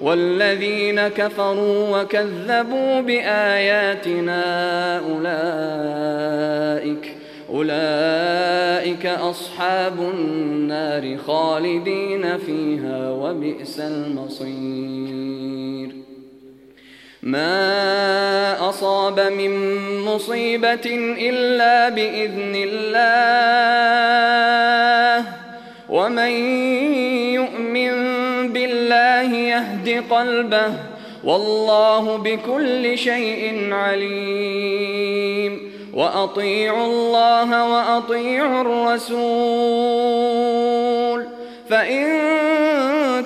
والذين كفروا وكذبوا بآياتنا أولئك أولئك أصحاب النار خالدين فيها وبئس المصير. ما أصاب من مصيبة إلا بإذن الله. ومن بالله يهد قلبه والله بكل شيء عليم. وأطيعوا الله وأطيعوا الرسول. فإن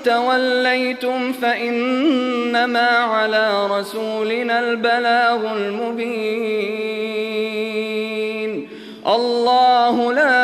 توليتم فإنما على رسولنا البلاغ المبين. الله لا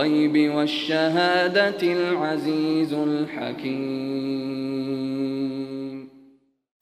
الغيب والشهادة العزيز الحكيم.